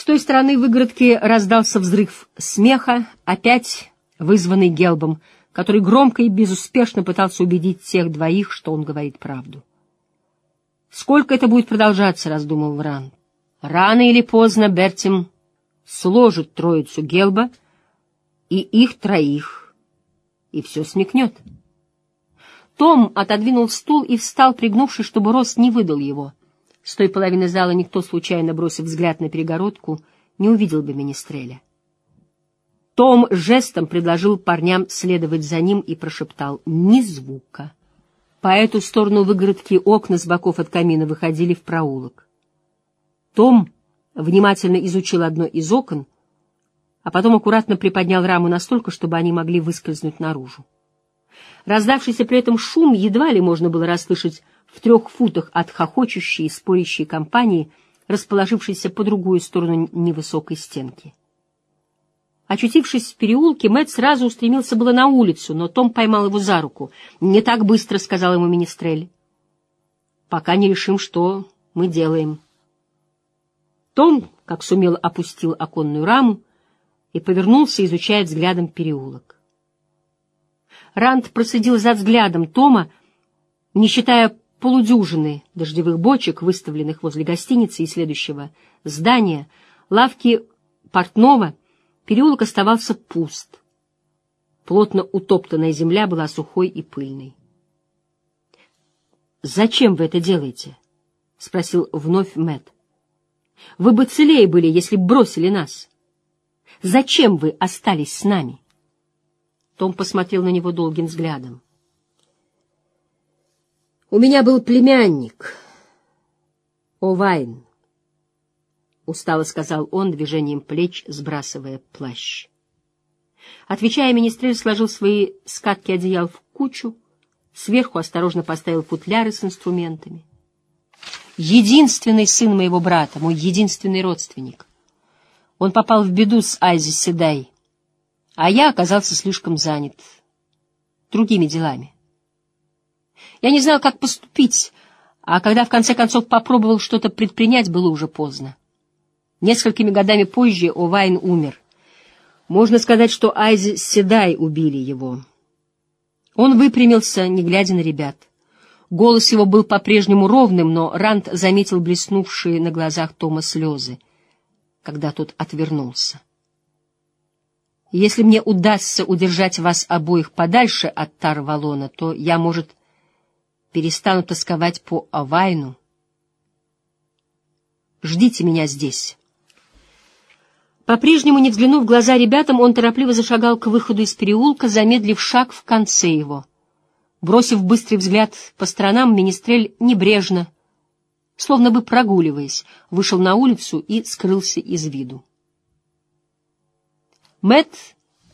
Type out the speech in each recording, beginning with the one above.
С той стороны выгородки раздался взрыв смеха, опять вызванный Гелбом, который громко и безуспешно пытался убедить тех двоих, что он говорит правду. «Сколько это будет продолжаться?» — раздумал Вран. «Рано или поздно Бертим сложит троицу Гелба и их троих, и все смекнет». Том отодвинул стул и встал, пригнувшись, чтобы рост не выдал его. С той половины зала никто, случайно бросив взгляд на перегородку, не увидел бы Министреля. Том жестом предложил парням следовать за ним и прошептал «Ни звука». По эту сторону выгородки окна с боков от камина выходили в проулок. Том внимательно изучил одно из окон, а потом аккуратно приподнял раму настолько, чтобы они могли выскользнуть наружу. Раздавшийся при этом шум едва ли можно было расслышать в трех футах от хохочущей и спорящей компании, расположившейся по другую сторону невысокой стенки. Очутившись в переулке, Мэтт сразу устремился было на улицу, но Том поймал его за руку. «Не так быстро», — сказал ему Министрель. «Пока не решим, что мы делаем». Том, как сумел, опустил оконную раму и повернулся, изучая взглядом переулок. Ранд проследил за взглядом Тома, не считая полудюжины дождевых бочек, выставленных возле гостиницы и следующего здания, лавки портного, переулок оставался пуст. Плотно утоптанная земля была сухой и пыльной. «Зачем вы это делаете?» — спросил вновь Мэт. «Вы бы целее были, если б бросили нас. Зачем вы остались с нами?» Том посмотрел на него долгим взглядом. «У меня был племянник, Овайн», — устало сказал он движением плеч, сбрасывая плащ. Отвечая, министрель сложил свои скатки одеял в кучу, сверху осторожно поставил футляры с инструментами. «Единственный сын моего брата, мой единственный родственник. Он попал в беду с Айзи Седай, а я оказался слишком занят другими делами. Я не знал, как поступить, а когда в конце концов попробовал что-то предпринять, было уже поздно. Несколькими годами позже Овайн умер. Можно сказать, что Айзи Седай убили его. Он выпрямился, не глядя на ребят. Голос его был по-прежнему ровным, но Ранд заметил блеснувшие на глазах Тома слезы, когда тот отвернулся. Если мне удастся удержать вас обоих подальше от Тарвалона, то я, может, перестану тосковать по Авайну. Ждите меня здесь. По-прежнему, не взглянув в глаза ребятам, он торопливо зашагал к выходу из переулка, замедлив шаг в конце его. Бросив быстрый взгляд по сторонам, Министрель небрежно, словно бы прогуливаясь, вышел на улицу и скрылся из виду. Мэт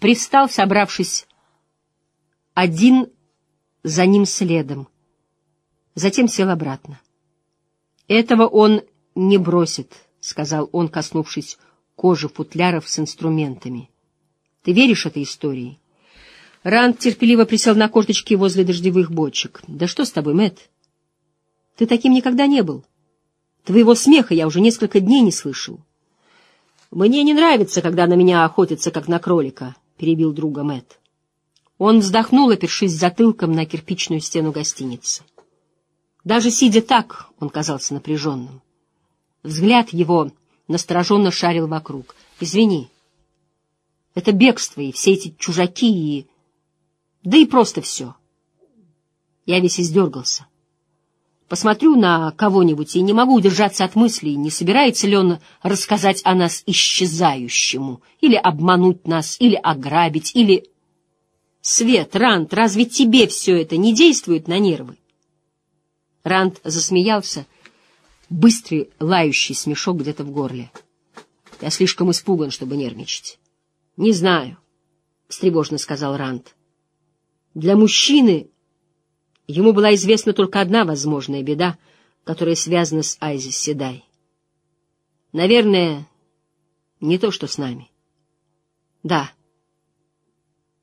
пристал, собравшись один за ним следом. Затем сел обратно. «Этого он не бросит», — сказал он, коснувшись кожи футляров с инструментами. «Ты веришь этой истории?» Ранд терпеливо присел на корточки возле дождевых бочек. «Да что с тобой, Мэт? Ты таким никогда не был. Твоего смеха я уже несколько дней не слышал. «Мне не нравится, когда на меня охотятся, как на кролика», — перебил друга Мэт. Он вздохнул, опершись затылком на кирпичную стену гостиницы. Даже сидя так, он казался напряженным. Взгляд его настороженно шарил вокруг. «Извини, это бегство и все эти чужаки и... Да и просто все». Я весь издергался. Посмотрю на кого-нибудь и не могу удержаться от мыслей, не собирается ли он рассказать о нас исчезающему, или обмануть нас, или ограбить, или... Свет, Рант, разве тебе все это не действует на нервы? Рант засмеялся, быстрый лающий смешок где-то в горле. Я слишком испуган, чтобы нервничать. — Не знаю, — встревожно сказал Рант. Для мужчины Ему была известна только одна возможная беда, которая связана с Айзи Седай. Наверное, не то, что с нами. Да,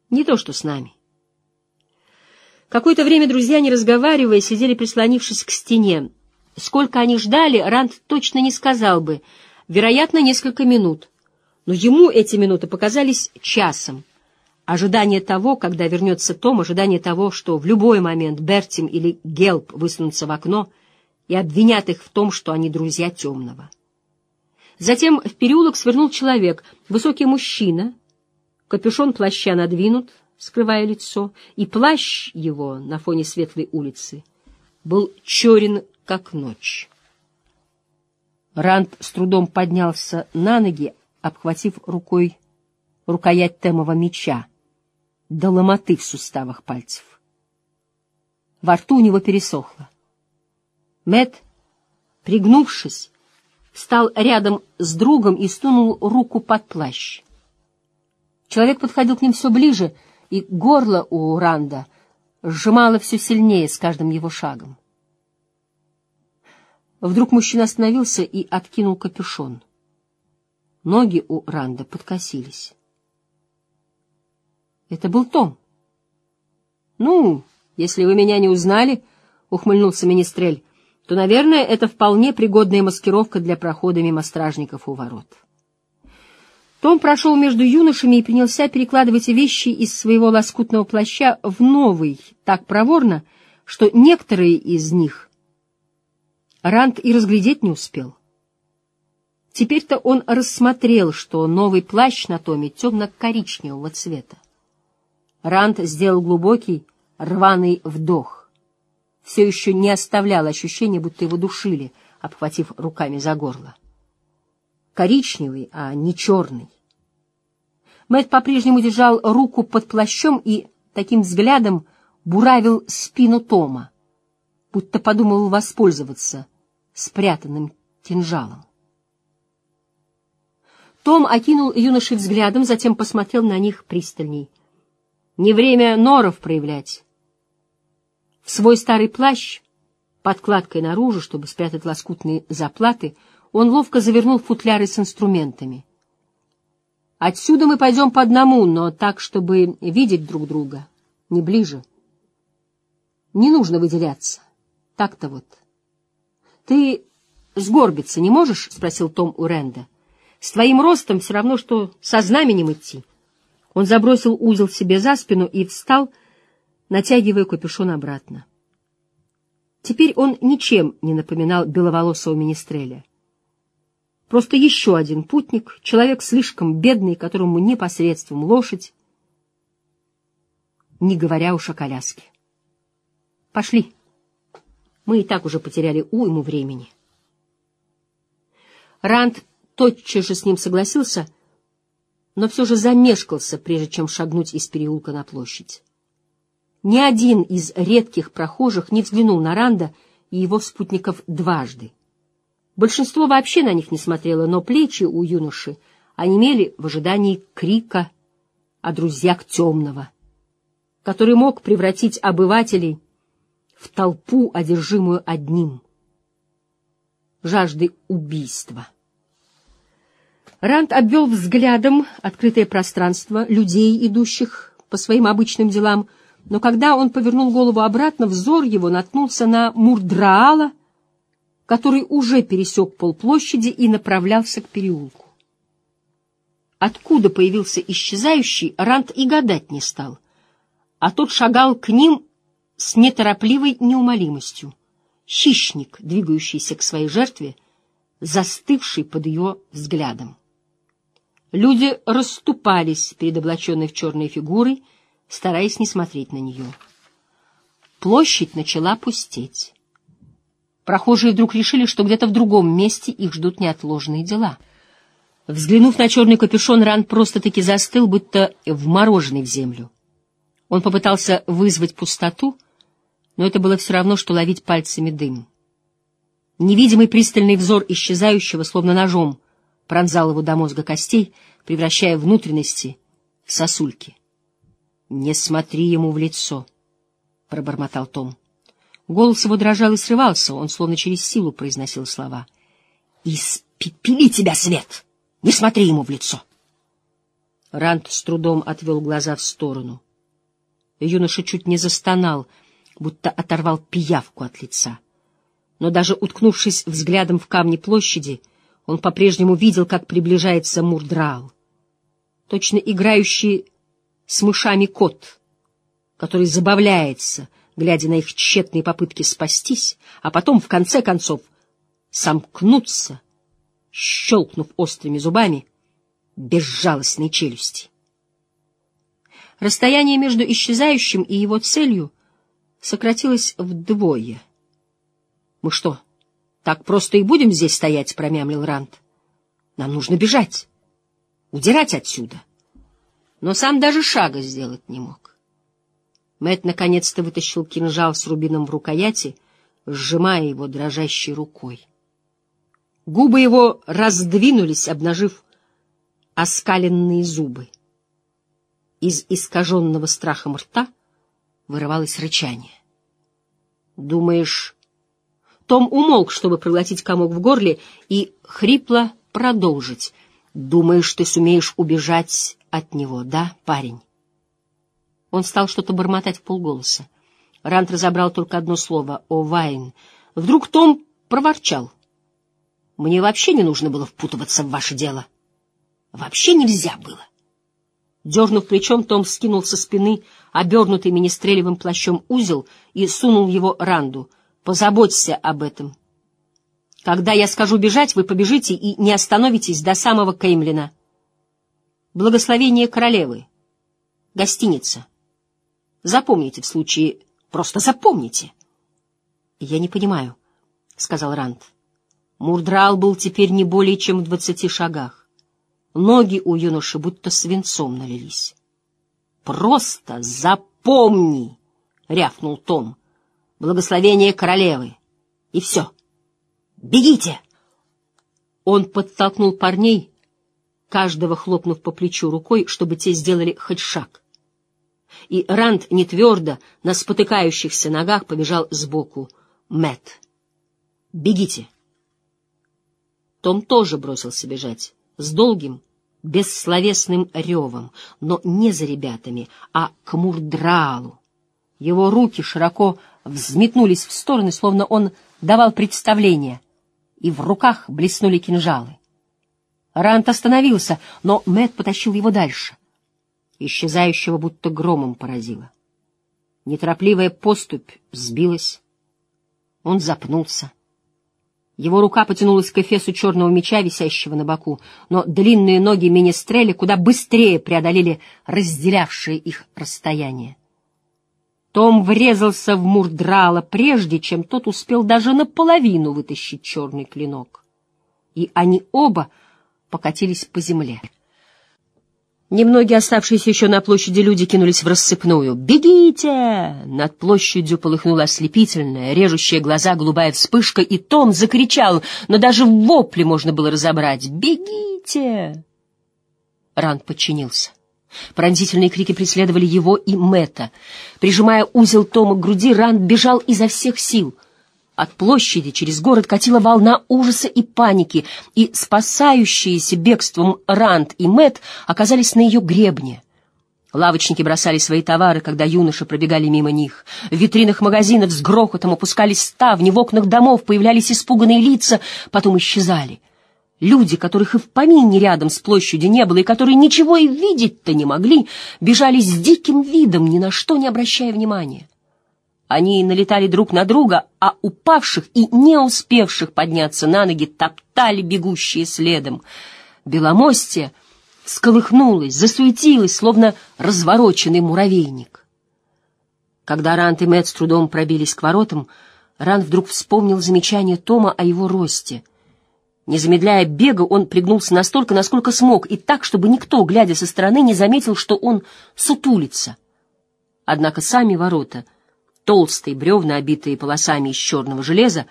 не то, что с нами. Какое-то время друзья, не разговаривая, сидели прислонившись к стене. Сколько они ждали, Ранд точно не сказал бы. вероятно, несколько минут, но ему эти минуты показались часом. Ожидание того, когда вернется Том, ожидание того, что в любой момент Бертим или Гелп высунутся в окно и обвинят их в том, что они друзья темного. Затем в переулок свернул человек, высокий мужчина, капюшон плаща надвинут, скрывая лицо, и плащ его на фоне светлой улицы был черен, как ночь. Ранд с трудом поднялся на ноги, обхватив рукой рукоять темового меча, до ломоты в суставах пальцев. Во рту у него пересохло. Мэт, пригнувшись, встал рядом с другом и сунул руку под плащ. Человек подходил к ним все ближе, и горло у Ранда сжимало все сильнее с каждым его шагом. Вдруг мужчина остановился и откинул капюшон. Ноги у Ранда подкосились. Это был Том. «Ну, если вы меня не узнали, — ухмыльнулся Министрель, — то, наверное, это вполне пригодная маскировка для прохода мимо стражников у ворот». Том прошел между юношами и принялся перекладывать вещи из своего лоскутного плаща в новый, так проворно, что некоторые из них Ранд и разглядеть не успел. Теперь-то он рассмотрел, что новый плащ на Томе темно-коричневого цвета. Ранд сделал глубокий, рваный вдох. Все еще не оставлял ощущения, будто его душили, обхватив руками за горло коричневый, а не черный. Мэтт по-прежнему держал руку под плащом и таким взглядом буравил спину Тома, будто подумал воспользоваться спрятанным кинжалом. Том окинул юношей взглядом, затем посмотрел на них пристальней. Не время норов проявлять. В свой старый плащ, подкладкой наружу, чтобы спрятать лоскутные заплаты, он ловко завернул футляры с инструментами. «Отсюда мы пойдем по одному, но так, чтобы видеть друг друга, не ближе. Не нужно выделяться. Так-то вот. Ты сгорбиться не можешь?» — спросил Том у Ренда. «С твоим ростом все равно, что со знаменем идти». Он забросил узел себе за спину и встал, натягивая капюшон обратно. Теперь он ничем не напоминал беловолосого министреля. Просто еще один путник, человек слишком бедный, которому непосредством лошадь, не говоря уж о коляске. Пошли. Мы и так уже потеряли уйму времени. Ранд тотчас же с ним согласился, но все же замешкался, прежде чем шагнуть из переулка на площадь. Ни один из редких прохожих не взглянул на Ранда и его спутников дважды. Большинство вообще на них не смотрело, но плечи у юноши онемели в ожидании крика о друзьях темного, который мог превратить обывателей в толпу, одержимую одним — жаждой убийства. Ранд обвел взглядом открытое пространство людей, идущих по своим обычным делам, но когда он повернул голову обратно, взор его наткнулся на Мурдраала — который уже пересек полплощади и направлялся к переулку. Откуда появился исчезающий, Рант и гадать не стал, а тот шагал к ним с неторопливой неумолимостью. Хищник, двигающийся к своей жертве, застывший под ее взглядом. Люди расступались перед облаченной в черной фигурой, стараясь не смотреть на нее. Площадь начала пустеть. Прохожие вдруг решили, что где-то в другом месте их ждут неотложные дела. Взглянув на черный капюшон, Ран просто-таки застыл, будто вмороженный в землю. Он попытался вызвать пустоту, но это было все равно, что ловить пальцами дым. Невидимый пристальный взор исчезающего, словно ножом, пронзал его до мозга костей, превращая внутренности в сосульки. «Не смотри ему в лицо», — пробормотал Том. Голос его дрожал и срывался, он словно через силу произносил слова. «Испепели тебя, свет! Не смотри ему в лицо!» Рант с трудом отвел глаза в сторону. Юноша чуть не застонал, будто оторвал пиявку от лица. Но даже уткнувшись взглядом в камни площади, Он по-прежнему видел, как приближается Мурдрал. Точно играющий с мышами кот, который забавляется, глядя на их тщетные попытки спастись, а потом, в конце концов, сомкнуться, щелкнув острыми зубами, безжалостной челюсти. Расстояние между исчезающим и его целью сократилось вдвое. — Мы что, так просто и будем здесь стоять? — промямлил Рант. — Нам нужно бежать, удирать отсюда. Но сам даже шага сделать не мог. Мэт наконец-то вытащил кинжал с рубином в рукояти, сжимая его дрожащей рукой. Губы его раздвинулись, обнажив оскаленные зубы. Из искаженного страхом рта вырывалось рычание. «Думаешь...» Том умолк, чтобы проглотить комок в горле, и хрипло продолжить. «Думаешь, ты сумеешь убежать от него, да, парень?» Он стал что-то бормотать в полголоса. Рант разобрал только одно слово — «О, Вайн». Вдруг Том проворчал. «Мне вообще не нужно было впутываться в ваше дело. Вообще нельзя было». Дернув плечом, Том скинул со спины обернутый министрелевым плащом узел и сунул его Ранду. «Позаботься об этом. Когда я скажу бежать, вы побежите и не остановитесь до самого Кеймлина. Благословение королевы. Гостиница. Запомните в случае... Просто запомните!» «Я не понимаю», — сказал Ранд. Мурдрал был теперь не более чем в двадцати шагах. Ноги у юноши будто свинцом налились. «Просто запомни!» — рявкнул Том. «Благословение королевы! И все! Бегите!» Он подтолкнул парней, каждого хлопнув по плечу рукой, чтобы те сделали хоть шаг. И Ранд не твердо, на спотыкающихся ногах побежал сбоку. Мэт, бегите! Том тоже бросился бежать с долгим, бессловесным ревом, но не за ребятами, а к Мурдралу. Его руки широко взметнулись в стороны, словно он давал представление, и в руках блеснули кинжалы. Рант остановился, но Мэт потащил его дальше. Исчезающего будто громом поразило. Неторопливая поступь сбилась. Он запнулся. Его рука потянулась к эфесу черного меча, висящего на боку, но длинные ноги Министреля куда быстрее преодолели разделявшее их расстояние. Том врезался в Мурдрала прежде, чем тот успел даже наполовину вытащить черный клинок. И они оба покатились по земле. Немногие оставшиеся еще на площади люди кинулись в рассыпную. «Бегите!» Над площадью полыхнула ослепительная, режущая глаза голубая вспышка, и Том закричал, но даже в вопле можно было разобрать. «Бегите!» Ранд подчинился. Пронзительные крики преследовали его и Мэтта. Прижимая узел Тома к груди, Ранд бежал изо всех сил — от площади через город катила волна ужаса и паники, и спасающиеся бегством Ранд и Мэт оказались на ее гребне. Лавочники бросали свои товары, когда юноши пробегали мимо них. В витринах магазинов с грохотом опускались ставни, в окнах домов появлялись испуганные лица, потом исчезали. Люди, которых и в помине рядом с площадью не было, и которые ничего и видеть-то не могли, бежали с диким видом, ни на что не обращая внимания. Они налетали друг на друга, а упавших и не успевших подняться на ноги топтали бегущие следом. Беломостье сколыхнулось, засуетилось, словно развороченный муравейник. Когда Рант и Мэтт с трудом пробились к воротам, Рант вдруг вспомнил замечание Тома о его росте. Не замедляя бега, он пригнулся настолько, насколько смог, и так, чтобы никто, глядя со стороны, не заметил, что он сутулится. Однако сами ворота — толстые бревна, обитые полосами из черного железа,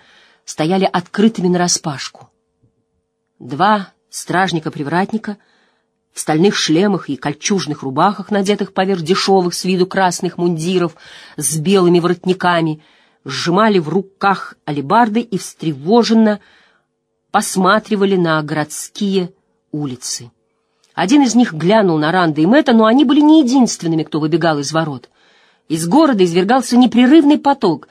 стояли открытыми нараспашку. Два стражника-привратника в стальных шлемах и кольчужных рубахах, надетых поверх дешевых с виду красных мундиров с белыми воротниками, сжимали в руках алебарды и встревоженно посматривали на городские улицы. Один из них глянул на Ранда и Мэтта, но они были не единственными, кто выбегал из ворот. Из города извергался непрерывный поток.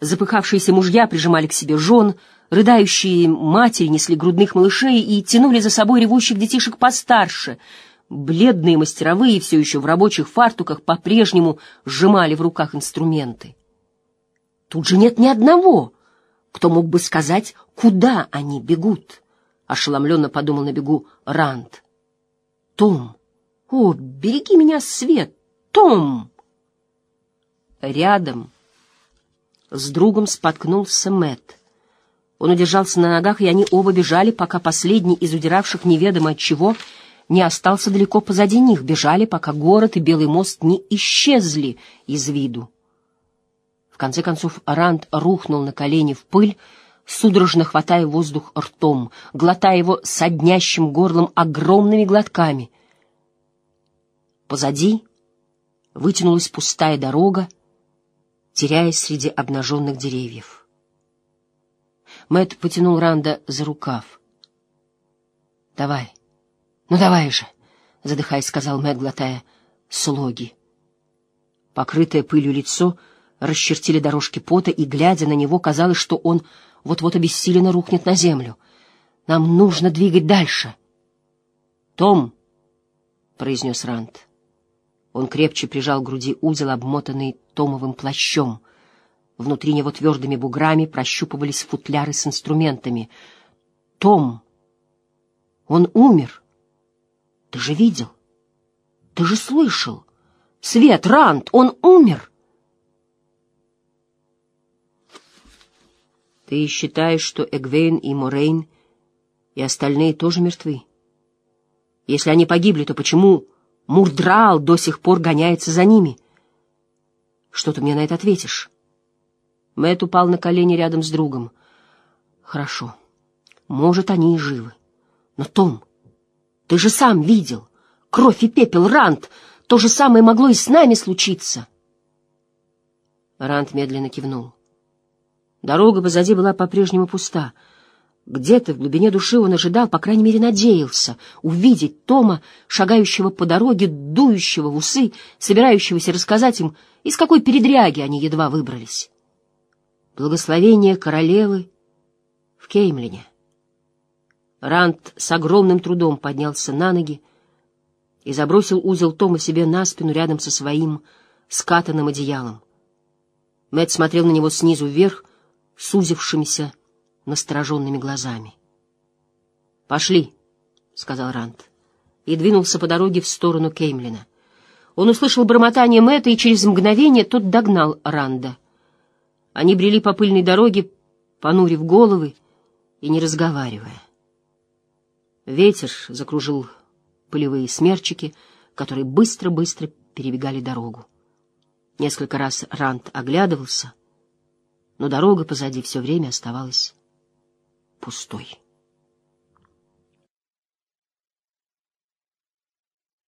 Запыхавшиеся мужья прижимали к себе жен, Рыдающие матери несли грудных малышей и тянули за собой ревущих детишек постарше. Бледные мастеровые, все еще в рабочих фартуках, по-прежнему сжимали в руках инструменты. Тут же нет ни одного, кто мог бы сказать, куда они бегут. Ошеломленно подумал на бегу Ранд. Том! О, береги меня, Свет! Том! Рядом с другом споткнулся Мэтт. Он удержался на ногах, и они оба бежали, пока последний из удиравших неведомо от чего не остался далеко позади них. Бежали, пока город и Белый мост не исчезли из виду. В конце концов Ранд рухнул на колени в пыль, судорожно хватая воздух ртом, глотая его соднящим горлом огромными глотками. Позади вытянулась пустая дорога, теряясь среди обнаженных деревьев. Мэт потянул Ранда за рукав. «Давай, ну давай же!» — задыхаясь, сказал Мэт, глотая слоги. Покрытое пылью лицо расчертили дорожки пота, и, глядя на него, казалось, что он вот-вот обессиленно рухнет на землю. «Нам нужно двигать дальше!» «Том!» — произнес Ранд. Он крепче прижал к груди узел, обмотанный томовым плащом — Внутри него твердыми буграми прощупывались футляры с инструментами. «Том! Он умер! Ты же видел! Ты же слышал! Свет, Рант, он умер!» «Ты считаешь, что Эгвейн и Морейн и остальные тоже мертвы? Если они погибли, то почему Мурдраал до сих пор гоняется за ними? Что ты мне на это ответишь?» Мэт упал на колени рядом с другом. Хорошо. Может, они и живы. Но, Том, ты же сам видел. Кровь и пепел, Рант. То же самое могло и с нами случиться. Рант медленно кивнул. Дорога позади была по-прежнему пуста. Где-то в глубине души он ожидал, по крайней мере, надеялся, увидеть Тома, шагающего по дороге, дующего в усы, собирающегося рассказать им, из какой передряги они едва выбрались благословение королевы в Кеймлине. Ранд с огромным трудом поднялся на ноги и забросил узел Тома себе на спину рядом со своим скатанным одеялом. Мэт смотрел на него снизу вверх, сузившимися настороженными глазами. «Пошли», — сказал Ранд, и двинулся по дороге в сторону Кеймлина. Он услышал бормотание Мэтта, и через мгновение тот догнал Ранда. Они брели по пыльной дороге, понурив головы и не разговаривая. Ветер закружил пылевые смерчики, которые быстро-быстро перебегали дорогу. Несколько раз Рант оглядывался, но дорога позади все время оставалась пустой.